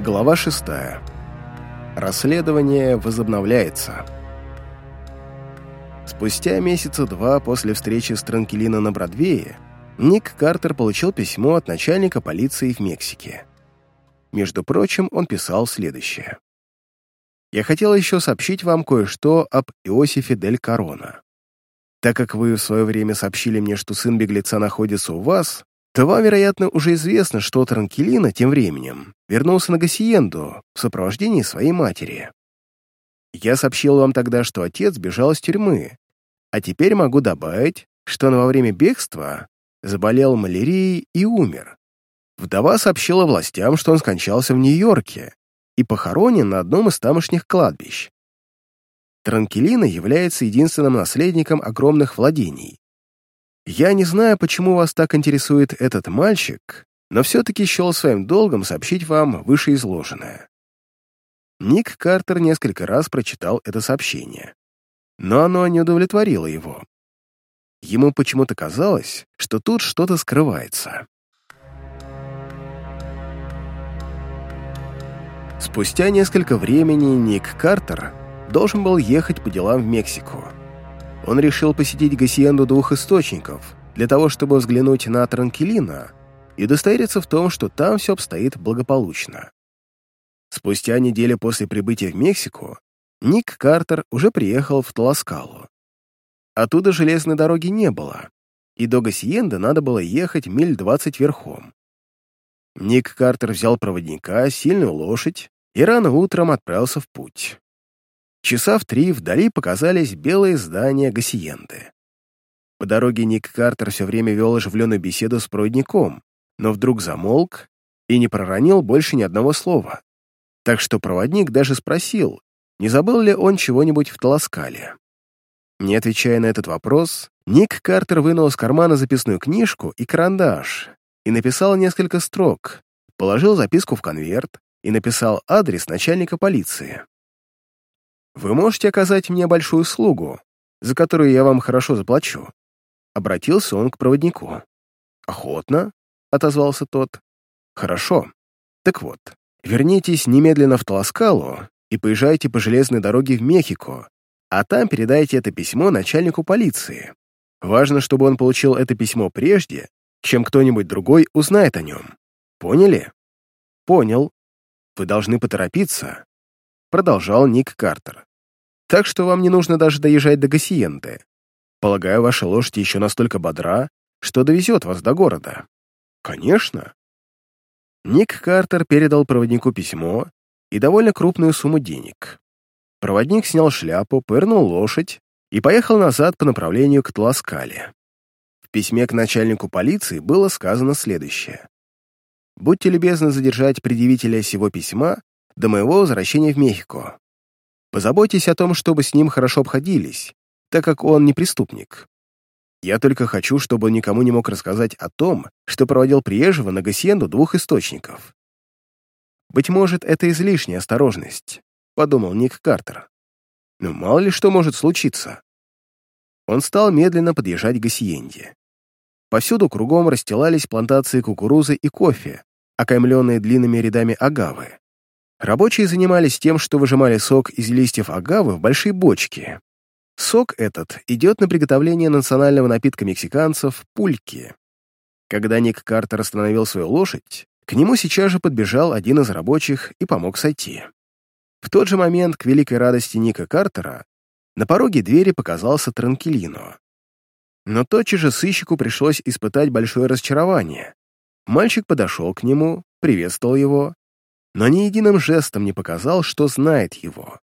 Глава 6. Расследование возобновляется. Спустя месяца два после встречи с Транкелино на Бродвее Ник Картер получил письмо от начальника полиции в Мексике. Между прочим, он писал следующее. «Я хотел еще сообщить вам кое-что об Иосифе Дель Корона. Так как вы в свое время сообщили мне, что сын беглеца находится у вас, то вам, вероятно, уже известно, что Транкелина тем временем вернулся на Гассиенду в сопровождении своей матери. Я сообщил вам тогда, что отец бежал из тюрьмы, а теперь могу добавить, что он во время бегства заболел малярией и умер. Вдова сообщила властям, что он скончался в Нью-Йорке и похоронен на одном из тамошних кладбищ. Транкелина является единственным наследником огромных владений. Я не знаю, почему вас так интересует этот мальчик, но все-таки счел своим долгом сообщить вам вышеизложенное. Ник Картер несколько раз прочитал это сообщение, но оно не удовлетворило его. Ему почему-то казалось, что тут что-то скрывается. Спустя несколько времени Ник Картер должен был ехать по делам в Мексику. Он решил посетить Гассиенду двух источников для того, чтобы взглянуть на Транкелина и удостовериться в том, что там все обстоит благополучно. Спустя неделю после прибытия в Мексику Ник Картер уже приехал в Тласкалу. Оттуда железной дороги не было, и до Гассиенды надо было ехать миль 20 верхом. Ник Картер взял проводника, сильную лошадь, и рано утром отправился в путь. Часа в три вдали показались белые здания Гассиенды. По дороге Ник Картер все время вел оживленную беседу с проводником, но вдруг замолк и не проронил больше ни одного слова. Так что проводник даже спросил, не забыл ли он чего-нибудь в Таласкале. Не отвечая на этот вопрос, Ник Картер вынул из кармана записную книжку и карандаш и написал несколько строк, положил записку в конверт и написал адрес начальника полиции. «Вы можете оказать мне большую услугу, за которую я вам хорошо заплачу?» Обратился он к проводнику. «Охотно», — отозвался тот. «Хорошо. Так вот, вернитесь немедленно в Тласкалу и поезжайте по железной дороге в Мехико, а там передайте это письмо начальнику полиции. Важно, чтобы он получил это письмо прежде, чем кто-нибудь другой узнает о нем. Поняли? Понял. Вы должны поторопиться, продолжал Ник Картер. Так что вам не нужно даже доезжать до Гассиенты. Полагаю, ваша лошадь еще настолько бодра, что довезет вас до города. Конечно. Ник Картер передал проводнику письмо и довольно крупную сумму денег. Проводник снял шляпу, пырнул лошадь и поехал назад по направлению к Тласкале. В письме к начальнику полиции было сказано следующее. «Будьте любезны задержать предъявителя сего письма до моего возвращения в Мехико. Позаботьтесь о том, чтобы с ним хорошо обходились, так как он не преступник. Я только хочу, чтобы он никому не мог рассказать о том, что проводил приезжего на Гассиенду двух источников. Быть может, это излишняя осторожность, подумал Ник Картер. Но мало ли что может случиться. Он стал медленно подъезжать к Гассиенде. Повсюду кругом расстилались плантации кукурузы и кофе, окаймленные длинными рядами агавы. Рабочие занимались тем, что выжимали сок из листьев агавы в большие бочки. Сок этот идет на приготовление национального напитка мексиканцев — пульки. Когда Ник Картер остановил свою лошадь, к нему сейчас же подбежал один из рабочих и помог сойти. В тот же момент, к великой радости Ника Картера, на пороге двери показался Транкелино. Но тотчас же сыщику пришлось испытать большое разочарование. Мальчик подошел к нему, приветствовал его, но ни единым жестом не показал, что знает его.